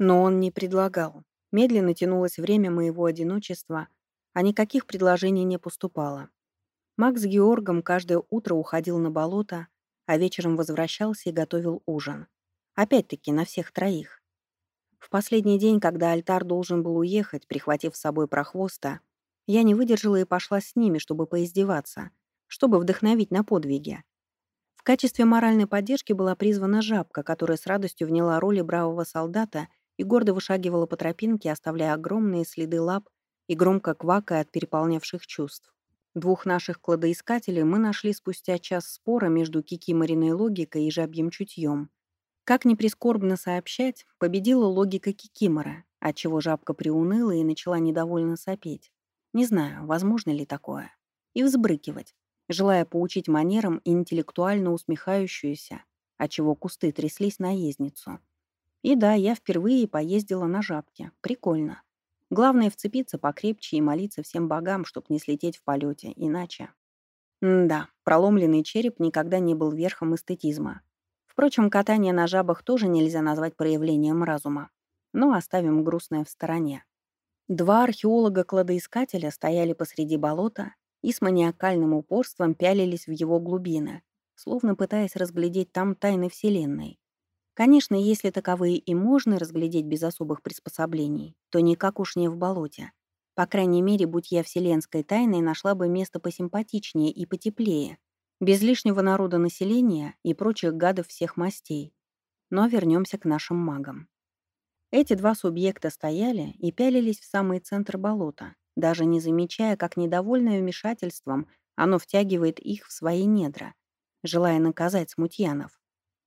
Но он не предлагал. Медленно тянулось время моего одиночества, а никаких предложений не поступало. Макс с Георгом каждое утро уходил на болото, а вечером возвращался и готовил ужин. Опять-таки на всех троих. В последний день, когда альтар должен был уехать, прихватив с собой прохвоста, я не выдержала и пошла с ними, чтобы поиздеваться, чтобы вдохновить на подвиги. В качестве моральной поддержки была призвана жабка, которая с радостью вняла роли бравого солдата и гордо вышагивала по тропинке, оставляя огромные следы лап и громко квакая от переполнявших чувств. Двух наших кладоискателей мы нашли спустя час спора между кикимориной логикой и жабьим чутьем. Как ни прискорбно сообщать, победила логика кикимора, отчего жабка приуныла и начала недовольно сопеть. Не знаю, возможно ли такое. И взбрыкивать, желая поучить манерам интеллектуально усмехающуюся, отчего кусты тряслись наездницу. И да, я впервые поездила на жабке. Прикольно. Главное вцепиться покрепче и молиться всем богам, чтоб не слететь в полете, иначе... М да, проломленный череп никогда не был верхом эстетизма. Впрочем, катание на жабах тоже нельзя назвать проявлением разума. Но оставим грустное в стороне. Два археолога-кладоискателя стояли посреди болота и с маниакальным упорством пялились в его глубины, словно пытаясь разглядеть там тайны Вселенной. Конечно, если таковые и можно разглядеть без особых приспособлений, то никак уж не в болоте. По крайней мере, будь я вселенской тайной, нашла бы место посимпатичнее и потеплее, без лишнего народа населения и прочих гадов всех мастей. Но вернемся к нашим магам. Эти два субъекта стояли и пялились в самый центр болота, даже не замечая, как недовольное вмешательством оно втягивает их в свои недра, желая наказать смутьянов.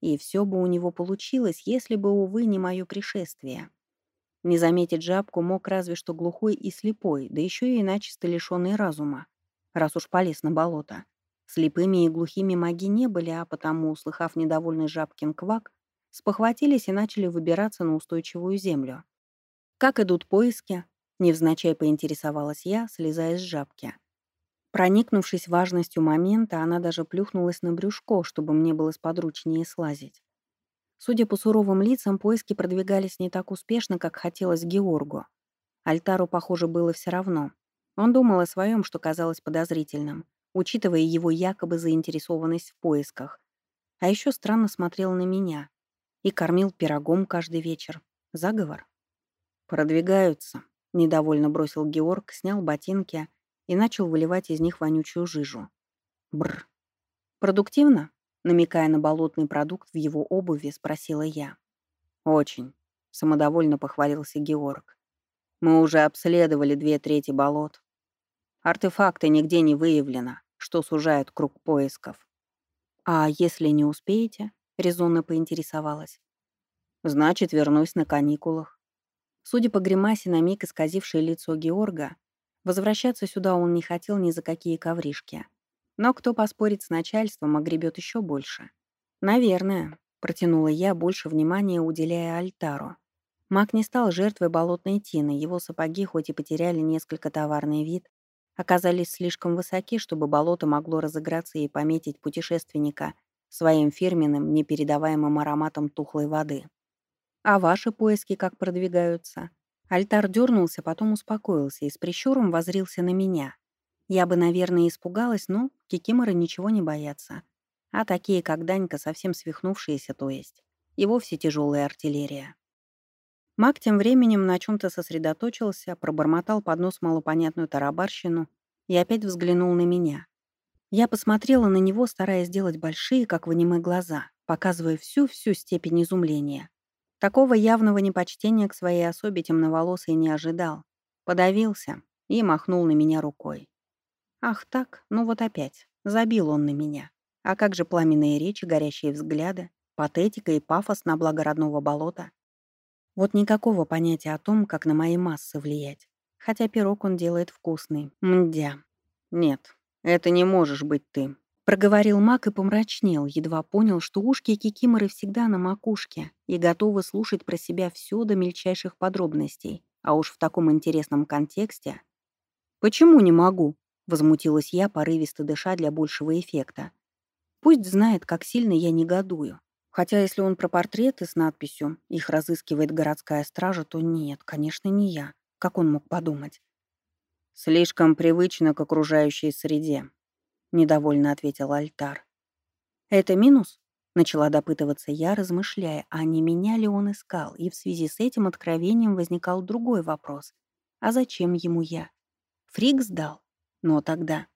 И все бы у него получилось, если бы, увы, не мое пришествие. Не заметить жабку мог разве что глухой и слепой, да еще и начисто лишенный разума, раз уж полез на болото. Слепыми и глухими маги не были, а потому, услыхав недовольный жабкин квак, спохватились и начали выбираться на устойчивую землю. «Как идут поиски?» — невзначай поинтересовалась я, слезая с жабки. Проникнувшись важностью момента, она даже плюхнулась на брюшко, чтобы мне было сподручнее слазить. Судя по суровым лицам, поиски продвигались не так успешно, как хотелось Георгу. Альтару, похоже, было все равно. Он думал о своем, что казалось подозрительным, учитывая его якобы заинтересованность в поисках. А еще странно смотрел на меня и кормил пирогом каждый вечер. Заговор? «Продвигаются», — недовольно бросил Георг, снял ботинки — и начал выливать из них вонючую жижу. Бр. «Продуктивно?» — намекая на болотный продукт в его обуви, спросила я. «Очень», — самодовольно похвалился Георг. «Мы уже обследовали две трети болот. Артефакты нигде не выявлено, что сужает круг поисков». «А если не успеете?» — резонно поинтересовалась. «Значит, вернусь на каникулах». Судя по гримасе на миг исказившее лицо Георга, Возвращаться сюда он не хотел ни за какие ковришки. Но кто поспорит с начальством, огребет еще больше. «Наверное», — протянула я, больше внимания уделяя альтару. Маг не стал жертвой болотной тины, его сапоги, хоть и потеряли несколько товарный вид, оказались слишком высоки, чтобы болото могло разыграться и пометить путешественника своим фирменным, непередаваемым ароматом тухлой воды. «А ваши поиски как продвигаются?» Альтар дернулся, потом успокоился и с прищуром возрился на меня. Я бы, наверное, испугалась, но кикиморы ничего не боятся. А такие, как Данька, совсем свихнувшиеся, то есть. И вовсе тяжелая артиллерия. Маг тем временем на чем то сосредоточился, пробормотал под нос малопонятную тарабарщину и опять взглянул на меня. Я посмотрела на него, стараясь сделать большие, как в аниме, глаза, показывая всю-всю степень изумления. Такого явного непочтения к своей особе темноволосый не ожидал. Подавился и махнул на меня рукой. Ах так, ну вот опять. Забил он на меня. А как же пламенные речи, горящие взгляды, патетика и пафос на благо родного болота? Вот никакого понятия о том, как на мои массы влиять. Хотя пирог он делает вкусный. Мдя. Нет, это не можешь быть ты. Проговорил маг и помрачнел, едва понял, что ушки кикиморы всегда на макушке и готовы слушать про себя все до мельчайших подробностей, а уж в таком интересном контексте. «Почему не могу?» — возмутилась я, порывисто дыша для большего эффекта. «Пусть знает, как сильно я негодую. Хотя если он про портреты с надписью «Их разыскивает городская стража», то нет, конечно, не я. Как он мог подумать? «Слишком привычно к окружающей среде», — недовольно ответил Альтар. «Это минус?» — начала допытываться я, размышляя, а не меня ли он искал, и в связи с этим откровением возникал другой вопрос. А зачем ему я? Фрик сдал? Но тогда...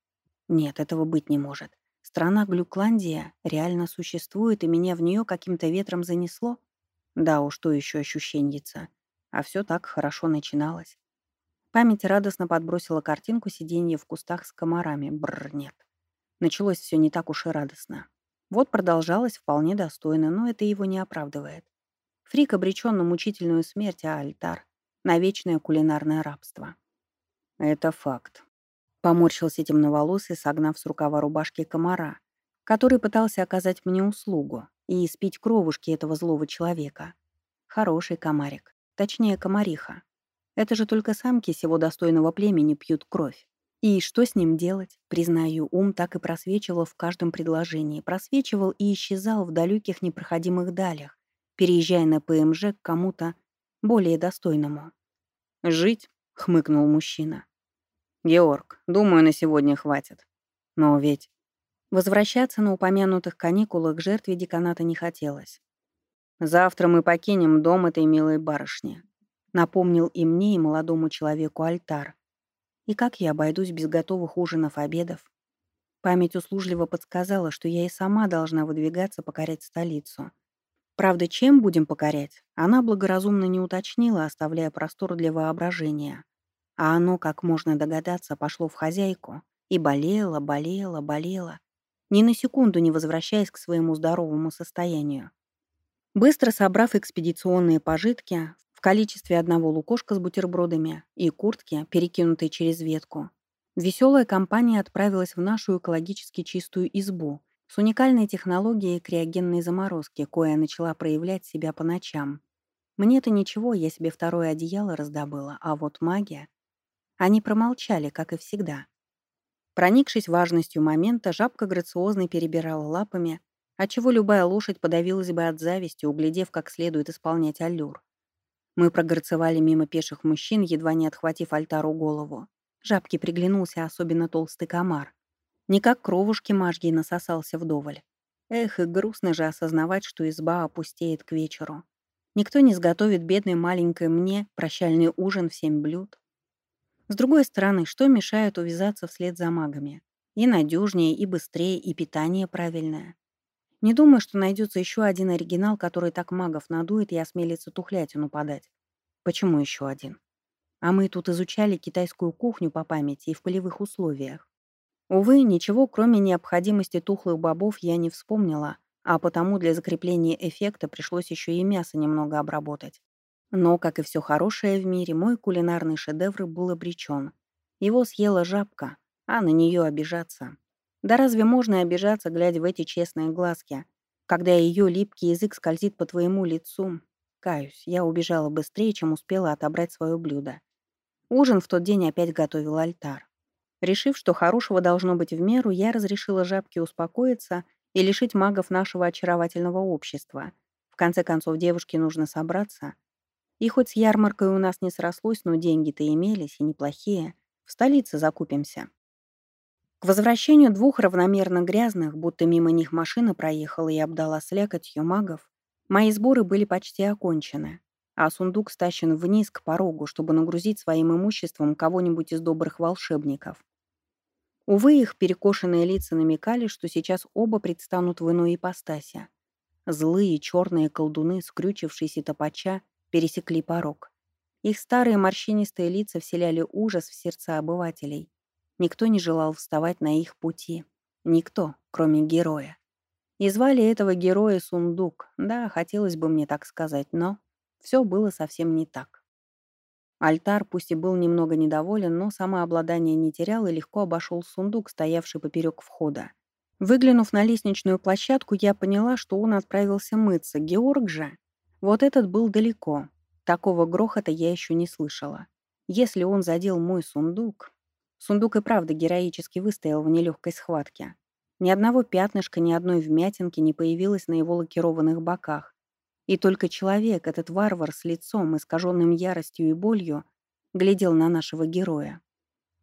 Нет, этого быть не может. Страна Глюкландия реально существует, и меня в нее каким-то ветром занесло? Да уж, что еще ощущеньица. А все так хорошо начиналось. Память радостно подбросила картинку сиденья в кустах с комарами. Бррр, нет. Началось все не так уж и радостно. Вот продолжалось вполне достойно, но это его не оправдывает. Фрик обречен на мучительную смерть, а альтар — на вечное кулинарное рабство. Это факт. Поморщился темноволосый, согнав с рукава рубашки комара, который пытался оказать мне услугу и испить кровушки этого злого человека. Хороший комарик. Точнее, комариха. Это же только самки всего достойного племени пьют кровь. И что с ним делать? Признаю, ум так и просвечивал в каждом предложении. Просвечивал и исчезал в далеких непроходимых далях, переезжая на ПМЖ к кому-то более достойному. «Жить?» — хмыкнул мужчина. «Георг, думаю, на сегодня хватит. Но ведь...» Возвращаться на упомянутых каникулах жертве деканата не хотелось. «Завтра мы покинем дом этой милой барышни», — напомнил и мне, и молодому человеку альтар. «И как я обойдусь без готовых ужинов, обедов?» Память услужливо подсказала, что я и сама должна выдвигаться покорять столицу. Правда, чем будем покорять, она благоразумно не уточнила, оставляя простор для воображения. А оно, как можно догадаться, пошло в хозяйку и болело, болело, болело, ни на секунду не возвращаясь к своему здоровому состоянию. Быстро собрав экспедиционные пожитки в количестве одного лукошка с бутербродами и куртки, перекинутой через ветку, веселая компания отправилась в нашу экологически чистую избу с уникальной технологией криогенной заморозки, коя начала проявлять себя по ночам. Мне-то ничего, я себе второе одеяло раздобыла, а вот магия... Они промолчали, как и всегда. Проникшись важностью момента, жабка грациозно перебирала лапами, отчего любая лошадь подавилась бы от зависти, углядев, как следует исполнять аллюр. Мы прогорцевали мимо пеших мужчин, едва не отхватив альтару голову. Жабке приглянулся особенно толстый комар. Не как кровушки мажьей насосался вдоволь. Эх, и грустно же осознавать, что изба опустеет к вечеру. Никто не сготовит бедной маленькой мне прощальный ужин в семь блюд. С другой стороны, что мешает увязаться вслед за магами? И надежнее, и быстрее, и питание правильное. Не думаю, что найдется еще один оригинал, который так магов надует и осмелится тухлятину подать. Почему еще один? А мы тут изучали китайскую кухню по памяти и в полевых условиях. Увы, ничего, кроме необходимости тухлых бобов, я не вспомнила, а потому для закрепления эффекта пришлось еще и мясо немного обработать. Но, как и все хорошее в мире, мой кулинарный шедевр был обречен. Его съела жабка, а на нее обижаться. Да разве можно обижаться, глядя в эти честные глазки, когда ее липкий язык скользит по твоему лицу? Каюсь, я убежала быстрее, чем успела отобрать свое блюдо. Ужин в тот день опять готовил альтар. Решив, что хорошего должно быть в меру, я разрешила жабке успокоиться и лишить магов нашего очаровательного общества. В конце концов, девушке нужно собраться — и хоть с ярмаркой у нас не срослось, но деньги-то имелись, и неплохие. В столице закупимся. К возвращению двух равномерно грязных, будто мимо них машина проехала и обдала слякотью магов, мои сборы были почти окончены, а сундук стащен вниз к порогу, чтобы нагрузить своим имуществом кого-нибудь из добрых волшебников. Увы, их перекошенные лица намекали, что сейчас оба предстанут в иной ипостаси. Злые черные колдуны, скрючившиеся топача пересекли порог. Их старые морщинистые лица вселяли ужас в сердца обывателей. Никто не желал вставать на их пути. Никто, кроме героя. И звали этого героя Сундук. Да, хотелось бы мне так сказать, но все было совсем не так. Альтар, пусть и был немного недоволен, но самообладание не терял и легко обошел сундук, стоявший поперек входа. Выглянув на лестничную площадку, я поняла, что он отправился мыться. Георг же вот этот был далеко. Такого грохота я еще не слышала. Если он задел мой сундук... Сундук и правда героически выстоял в нелегкой схватке. Ни одного пятнышка, ни одной вмятинки не появилось на его лакированных боках. И только человек, этот варвар с лицом, искаженным яростью и болью, глядел на нашего героя.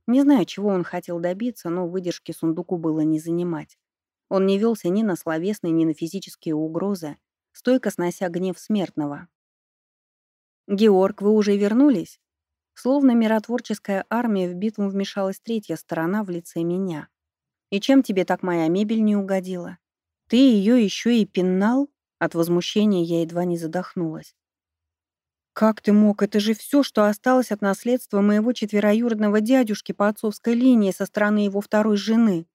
Не знаю, чего он хотел добиться, но выдержки сундуку было не занимать. Он не велся ни на словесные, ни на физические угрозы, стойко снося гнев смертного. «Георг, вы уже вернулись?» Словно миротворческая армия в битву вмешалась третья сторона в лице меня. «И чем тебе так моя мебель не угодила? Ты ее еще и пинал?» От возмущения я едва не задохнулась. «Как ты мог? Это же все, что осталось от наследства моего четвероюродного дядюшки по отцовской линии со стороны его второй жены».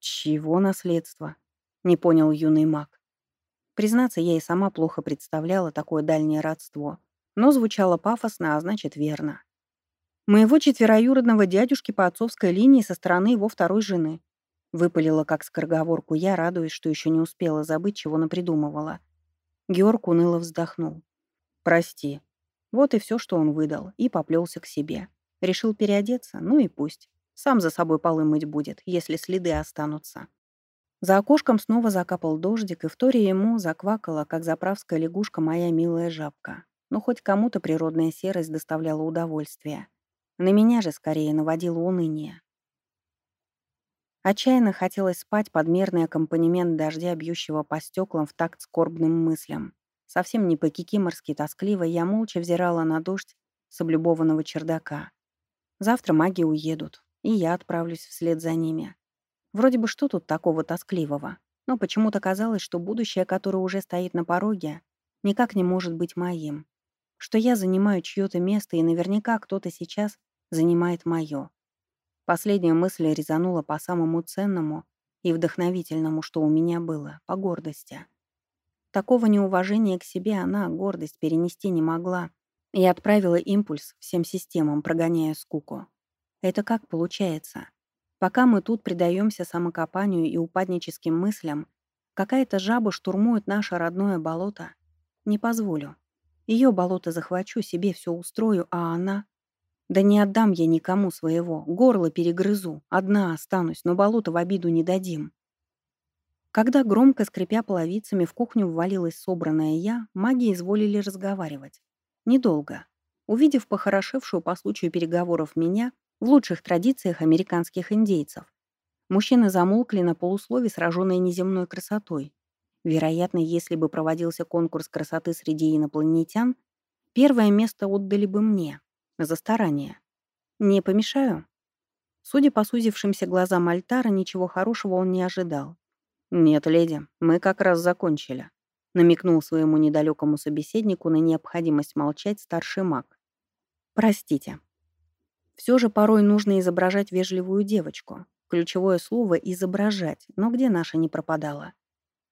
«Чего наследство?» — не понял юный маг. Признаться, я и сама плохо представляла такое дальнее родство, но звучало пафосно, а значит верно. «Моего четвероюродного дядюшки по отцовской линии со стороны его второй жены», выпалила как скороговорку я, радуясь, что еще не успела забыть, чего напридумывала. Георг уныло вздохнул. «Прости». Вот и все, что он выдал, и поплелся к себе. Решил переодеться, ну и пусть. Сам за собой полы мыть будет, если следы останутся. За окошком снова закапал дождик, и в торе ему заквакала, как заправская лягушка, моя милая жабка. Но хоть кому-то природная серость доставляла удовольствие. На меня же скорее наводило уныние. Отчаянно хотелось спать под мерный аккомпанемент дождя, бьющего по стеклам в такт скорбным мыслям. Совсем не по-кикиморски тоскливо я молча взирала на дождь с облюбованного чердака. Завтра маги уедут, и я отправлюсь вслед за ними. Вроде бы что тут такого тоскливого? Но почему-то казалось, что будущее, которое уже стоит на пороге, никак не может быть моим. Что я занимаю чьё-то место, и наверняка кто-то сейчас занимает моё. Последняя мысль резанула по самому ценному и вдохновительному, что у меня было, по гордости. Такого неуважения к себе она, гордость, перенести не могла и отправила импульс всем системам, прогоняя скуку. Это как получается? Пока мы тут предаемся самокопанию и упадническим мыслям, какая-то жаба штурмует наше родное болото. Не позволю. Ее болото захвачу, себе все устрою, а она... Да не отдам я никому своего, горло перегрызу, одна останусь, но болото в обиду не дадим. Когда, громко скрипя половицами, в кухню ввалилась собранная я, маги изволили разговаривать. Недолго. Увидев похорошевшую по случаю переговоров меня, в лучших традициях американских индейцев, мужчины замолкли на полуслове, сраженные неземной красотой. Вероятно, если бы проводился конкурс красоты среди инопланетян, первое место отдали бы мне. За старание. Не помешаю? Судя по сузившимся глазам Альтара, ничего хорошего он не ожидал. «Нет, леди, мы как раз закончили», — намекнул своему недалекому собеседнику на необходимость молчать старший маг. «Простите. Все же порой нужно изображать вежливую девочку. Ключевое слово — изображать, но где наша не пропадала?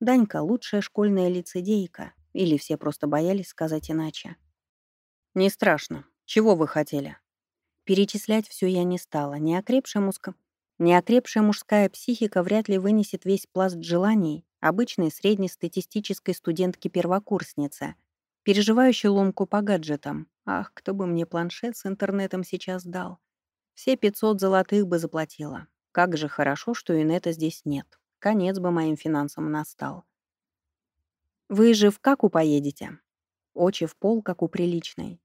Данька — лучшая школьная лицедейка, или все просто боялись сказать иначе?» «Не страшно. Чего вы хотели?» Перечислять все я не стала. Неокрепшая муска Неокрепшая мужская психика вряд ли вынесет весь пласт желаний обычной среднестатистической студентки-первокурсницы, переживающей ломку по гаджетам. Ах, кто бы мне планшет с интернетом сейчас дал. Все 500 золотых бы заплатила. Как же хорошо, что инета здесь нет. Конец бы моим финансам настал. «Вы же в каку поедете?» Очи в пол, как у приличной.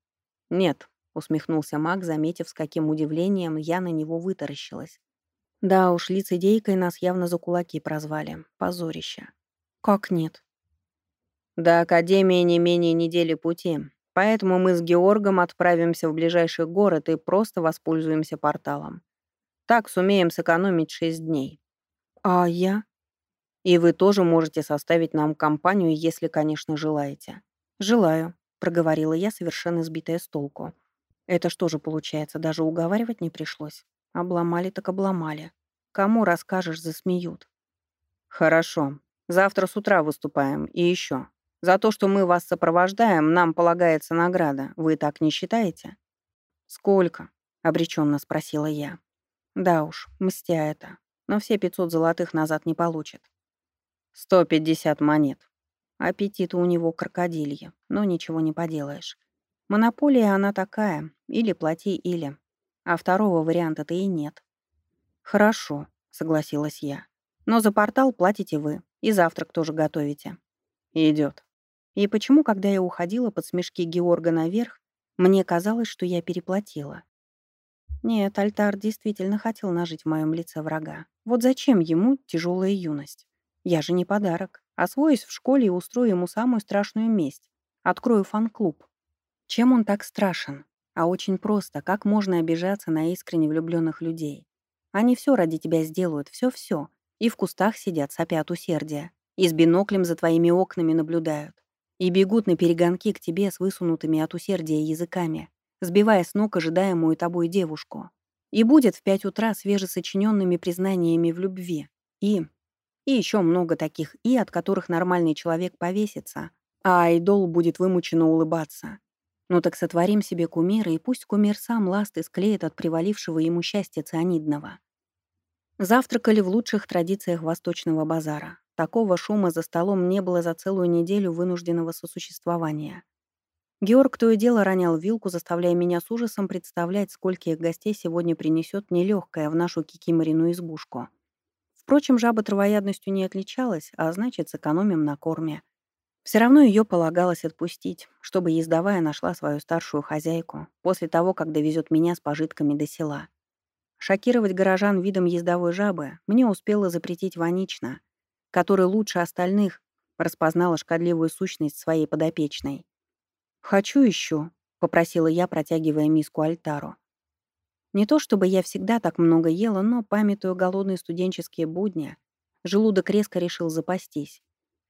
«Нет», — усмехнулся маг, заметив, с каким удивлением я на него вытаращилась. Да уж, лицедейкой нас явно за кулаки прозвали. Позорище. Как нет? До Академии не менее недели пути. Поэтому мы с Георгом отправимся в ближайший город и просто воспользуемся порталом. Так сумеем сэкономить шесть дней. А я? И вы тоже можете составить нам компанию, если, конечно, желаете. Желаю, проговорила я, совершенно сбитая с толку. Это что же получается, даже уговаривать не пришлось? Обломали так обломали. Кому расскажешь, засмеют. Хорошо. Завтра с утра выступаем. И еще. За то, что мы вас сопровождаем, нам полагается награда. Вы так не считаете? Сколько? Обреченно спросила я. Да уж, мстя это. Но все 500 золотых назад не получит. 150 монет. Аппетит у него крокодилье, но ничего не поделаешь. Монополия она такая. Или плати, или. А второго варианта-то и нет. «Хорошо», — согласилась я. Но за портал платите вы, и завтрак тоже готовите. Идет. И почему, когда я уходила под смешки Георга наверх, мне казалось, что я переплатила? Нет, Альтар действительно хотел нажить в моем лице врага. Вот зачем ему тяжелая юность? Я же не подарок. Освоюсь в школе и устрою ему самую страшную месть. Открою фан-клуб. Чем он так страшен? А очень просто, как можно обижаться на искренне влюбленных людей? Они все ради тебя сделают, все-все. И в кустах сидят, сопя от усердия. И с биноклем за твоими окнами наблюдают. И бегут на перегонки к тебе с высунутыми от усердия языками сбивая с ног ожидаемую тобой девушку. И будет в пять утра свежесочиненными признаниями в любви. И... И еще много таких «и», от которых нормальный человек повесится, а айдол будет вымученно улыбаться. Ну так сотворим себе кумира, и пусть кумир сам ласты склеит от привалившего ему счастья цианидного. Завтракали в лучших традициях восточного базара. Такого шума за столом не было за целую неделю вынужденного сосуществования. Георг то и дело ронял вилку, заставляя меня с ужасом представлять, скольких гостей сегодня принесет нелегкая в нашу кикиморину избушку. Впрочем, жаба травоядностью не отличалась, а значит, сэкономим на корме. Все равно ее полагалось отпустить, чтобы ездовая нашла свою старшую хозяйку после того, как довезет меня с пожитками до села. Шокировать горожан видом ездовой жабы мне успела запретить Ванична, который лучше остальных распознала шкодливую сущность своей подопечной. «Хочу еще», — попросила я, протягивая миску альтару. Не то чтобы я всегда так много ела, но, памятуя голодные студенческие будни, желудок резко решил запастись.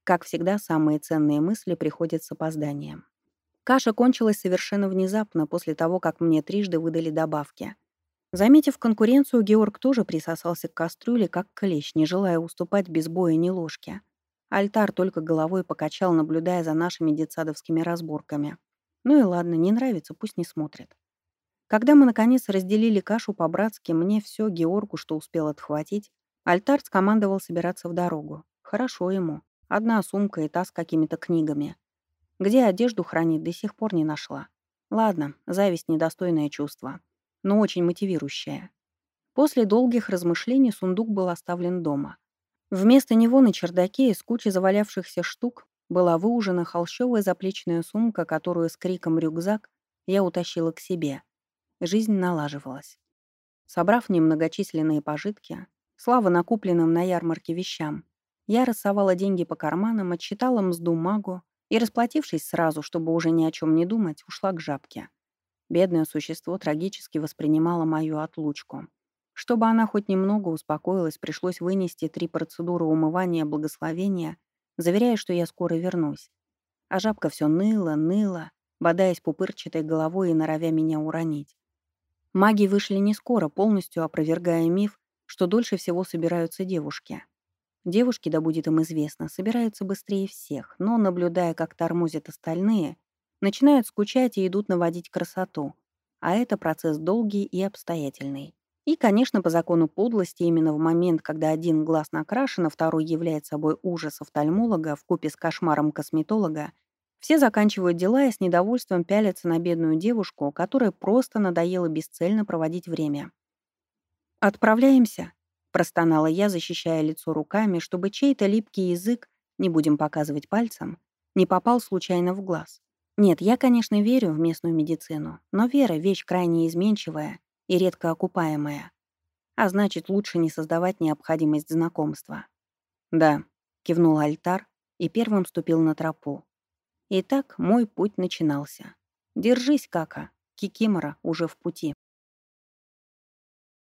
Как всегда, самые ценные мысли приходят с опозданием. Каша кончилась совершенно внезапно после того, как мне трижды выдали добавки. Заметив конкуренцию, Георг тоже присосался к кастрюле, как клещ, не желая уступать без боя ни ложки. Альтар только головой покачал, наблюдая за нашими детсадовскими разборками. Ну и ладно, не нравится, пусть не смотрит. Когда мы, наконец, разделили кашу по-братски, мне все Георгу, что успел отхватить, Альтар скомандовал собираться в дорогу. Хорошо ему. Одна сумка и та с какими-то книгами. Где одежду хранит, до сих пор не нашла. Ладно, зависть — недостойное чувство, но очень мотивирующее. После долгих размышлений сундук был оставлен дома. Вместо него на чердаке из кучи завалявшихся штук была выужена холщовая заплечная сумка, которую с криком «рюкзак» я утащила к себе. Жизнь налаживалась. Собрав немногочисленные пожитки, слава накупленным на ярмарке вещам, я рассовала деньги по карманам, отчитала мзду магу и, расплатившись сразу, чтобы уже ни о чем не думать, ушла к жабке. Бедное существо трагически воспринимало мою отлучку. Чтобы она хоть немного успокоилась, пришлось вынести три процедуры умывания благословения, заверяя, что я скоро вернусь. А жабка все ныла, ныла, бодаясь пупырчатой головой и норовя меня уронить. Маги вышли не скоро, полностью опровергая миф, что дольше всего собираются девушки. Девушки, да будет им известно, собираются быстрее всех, но, наблюдая, как тормозят остальные, начинают скучать и идут наводить красоту. А это процесс долгий и обстоятельный. И, конечно, по закону подлости, именно в момент, когда один глаз накрашен, а второй является собой ужас офтальмолога вкупе с кошмаром косметолога, все заканчивают дела и с недовольством пялятся на бедную девушку, которая просто надоело бесцельно проводить время. «Отправляемся», — простонала я, защищая лицо руками, чтобы чей-то липкий язык, не будем показывать пальцем, не попал случайно в глаз. Нет, я, конечно, верю в местную медицину, но вера — вещь крайне изменчивая и редко окупаемая. А значит, лучше не создавать необходимость знакомства. «Да», — кивнул альтар и первым ступил на тропу. Итак, мой путь начинался. «Держись, Кака, Кикимора уже в пути».